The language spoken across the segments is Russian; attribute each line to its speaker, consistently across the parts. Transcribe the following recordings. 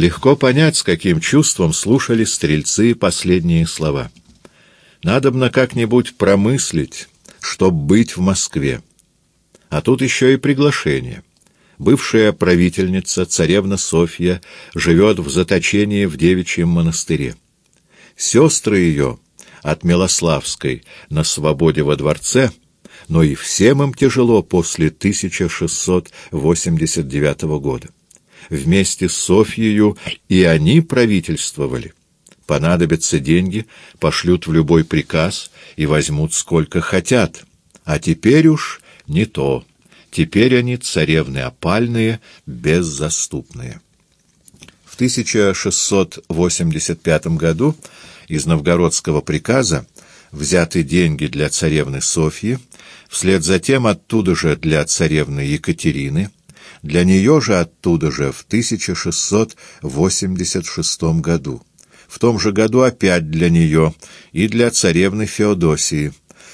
Speaker 1: Легко понять, с каким чувством слушали стрельцы последние слова. Надобно как-нибудь промыслить, чтоб быть в Москве. А тут еще и приглашение. Бывшая правительница, царевна Софья, живет в заточении в девичьем монастыре. Сестры ее от Милославской на свободе во дворце, но и всем им тяжело после 1689 года. Вместе с Софьею и они правительствовали. Понадобятся деньги, пошлют в любой приказ и возьмут сколько хотят. А теперь уж не то. Теперь они царевны опальные, беззаступные. В 1685 году из новгородского приказа взяты деньги для царевны Софьи, вслед за тем оттуда же для царевны Екатерины, для нее же оттуда же в 1686 году. В том же году опять для нее и для царевны Феодосии.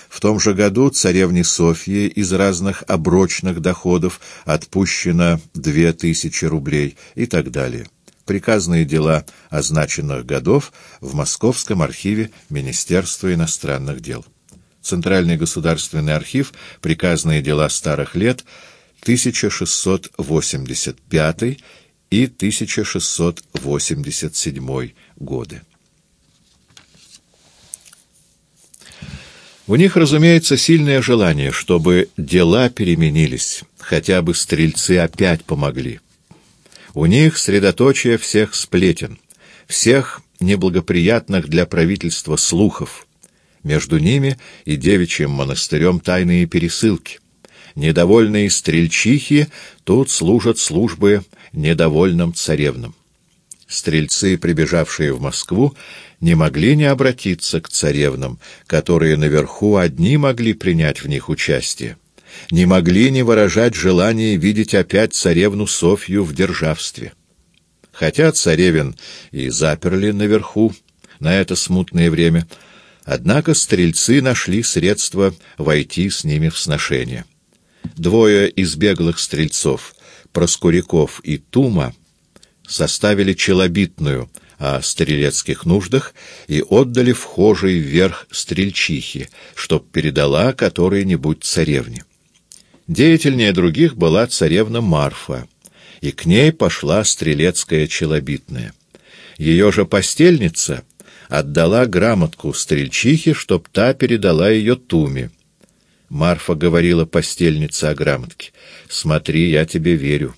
Speaker 1: В том же году царевне Софье из разных оброчных доходов отпущено две тысячи рублей и так далее. Приказные дела означенных годов в Московском архиве Министерства иностранных дел. Центральный государственный архив «Приказные дела старых лет» 1685 и 1687 годы. У них, разумеется, сильное желание, чтобы дела переменились, хотя бы стрельцы опять помогли. У них средоточие всех сплетен, всех неблагоприятных для правительства слухов. Между ними и девичьим монастырем тайные пересылки. Недовольные стрельчихи тут служат службы недовольным царевнам. Стрельцы, прибежавшие в Москву, не могли не обратиться к царевнам, которые наверху одни могли принять в них участие, не могли не выражать желание видеть опять царевну Софью в державстве. Хотя царевин и заперли наверху на это смутное время, однако стрельцы нашли средства войти с ними в сношение. Двое из беглых стрельцов, Проскуряков и Тума, составили челобитную о стрелецких нуждах и отдали вхожий вверх стрельчихе, чтоб передала которой-нибудь царевне. Деятельнее других была царевна Марфа, и к ней пошла стрелецкая челобитная. Ее же постельница отдала грамотку стрельчихе, чтоб та передала ее Туме. Марфа говорила постельнице о грамотке. «Смотри, я тебе верю.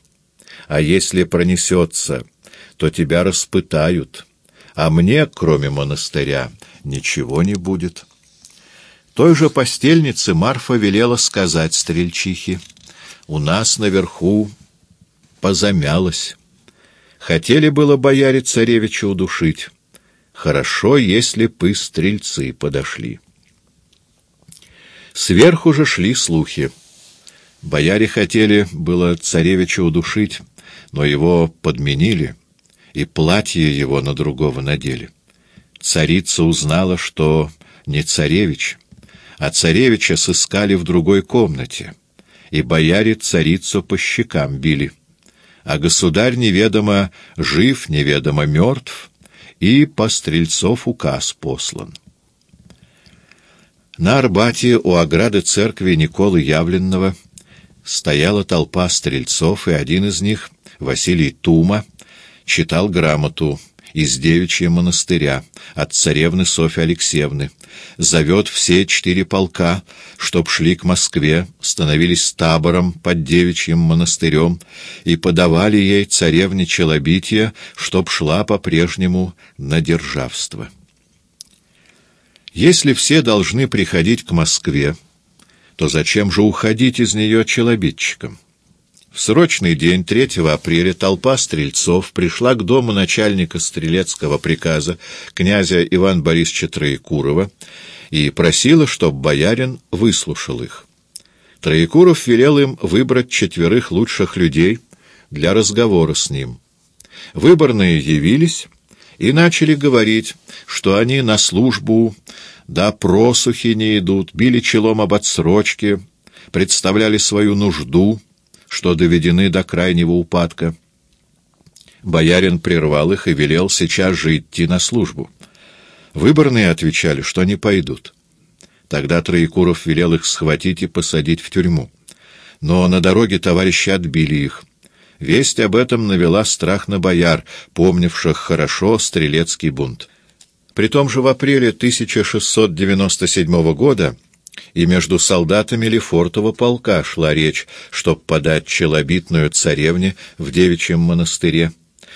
Speaker 1: А если пронесется, то тебя распытают, а мне, кроме монастыря, ничего не будет». Той же постельнице Марфа велела сказать стрельчихе, «У нас наверху позамялось. Хотели было бояре царевича удушить. Хорошо, если бы стрельцы подошли». Сверху же шли слухи. Бояре хотели было царевича удушить, но его подменили, и платье его на другого надели. Царица узнала, что не царевич, а царевича сыскали в другой комнате, и бояре царицу по щекам били. А государь неведомо жив, неведомо мертв, и по стрельцов указ послан. На Арбате у ограды церкви Николы Явленного стояла толпа стрельцов, и один из них, Василий Тума, читал грамоту из девичьего монастыря от царевны Софьи Алексеевны. Зовет все четыре полка, чтоб шли к Москве, становились табором под девичьим монастырем и подавали ей царевне челобитие, чтоб шла по-прежнему на державство. Если все должны приходить к Москве, то зачем же уходить из нее челобитчиком? В срочный день 3 апреля толпа стрельцов пришла к дому начальника стрелецкого приказа князя Ивана Борисовича Троекурова и просила, чтобы боярин выслушал их. Троекуров велел им выбрать четверых лучших людей для разговора с ним. Выборные явились и начали говорить, что они на службу до просухи не идут, били челом об отсрочке, представляли свою нужду, что доведены до крайнего упадка. Боярин прервал их и велел сейчас же идти на службу. Выборные отвечали, что не пойдут. Тогда Троекуров велел их схватить и посадить в тюрьму. Но на дороге товарищи отбили их. Весть об этом навела страх на бояр, помнивших хорошо стрелецкий бунт. При том же в апреле 1697 года и между солдатами Лефортова полка шла речь, чтоб подать челобитную царевне в девичьем монастыре,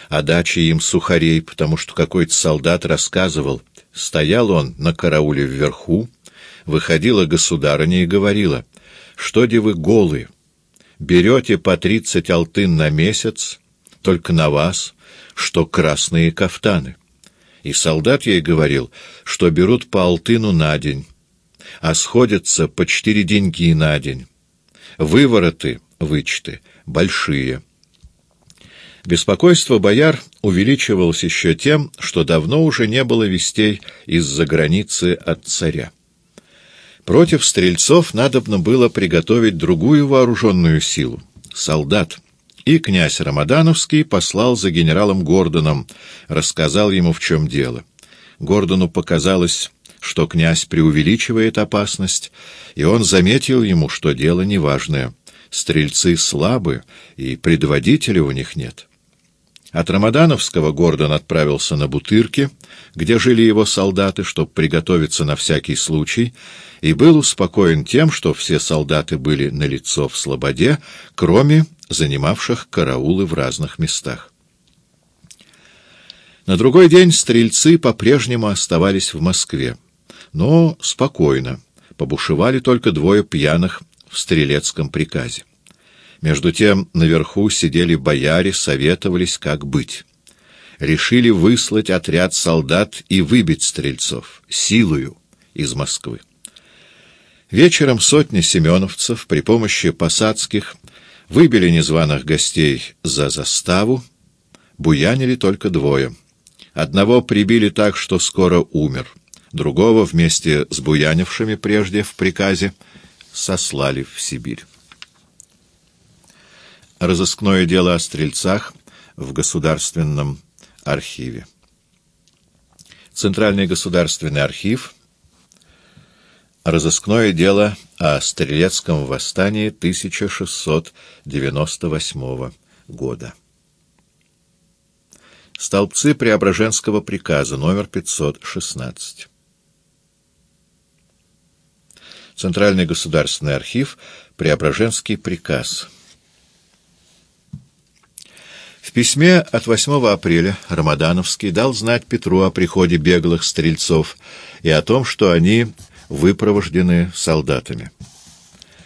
Speaker 1: а даче им сухарей, потому что какой-то солдат рассказывал, стоял он на карауле вверху, выходила государыня и говорила, что де вы голые, берете по тридцать алтын на месяц, только на вас, что красные кафтаны. И солдат ей говорил, что берут по алтыну на день, а сходятся по четыре деньги на день. Вывороты, вычеты, большие. Беспокойство бояр увеличивалось еще тем, что давно уже не было вестей из-за границы от царя. Против стрельцов надобно было приготовить другую вооруженную силу — солдат. И князь Рамадановский послал за генералом Гордоном, рассказал ему, в чем дело. Гордону показалось, что князь преувеличивает опасность, и он заметил ему, что дело неважное. Стрельцы слабы, и предводителя у них нет. От Рамадановского Гордон отправился на Бутырки, где жили его солдаты, чтобы приготовиться на всякий случай, и был успокоен тем, что все солдаты были налицо в слободе, кроме занимавших караулы в разных местах. На другой день стрельцы по-прежнему оставались в Москве, но спокойно, побушевали только двое пьяных в стрелецком приказе. Между тем наверху сидели бояре, советовались, как быть. Решили выслать отряд солдат и выбить стрельцов, силою, из Москвы. Вечером сотни семеновцев при помощи посадских выбили незваных гостей за заставу, буянили только двое. Одного прибили так, что скоро умер, другого вместе с буянившими прежде в приказе сослали в Сибирь. Разыскное дело о стрельцах в Государственном архиве. Центральный государственный архив. Разыскное дело о стрелецком восстании 1698 года. Столбцы Преображенского приказа, номер 516. Центральный государственный архив, Преображенский приказ. В письме от 8 апреля Рамадановский дал знать Петру о приходе беглых стрельцов и о том, что они выпровождены солдатами.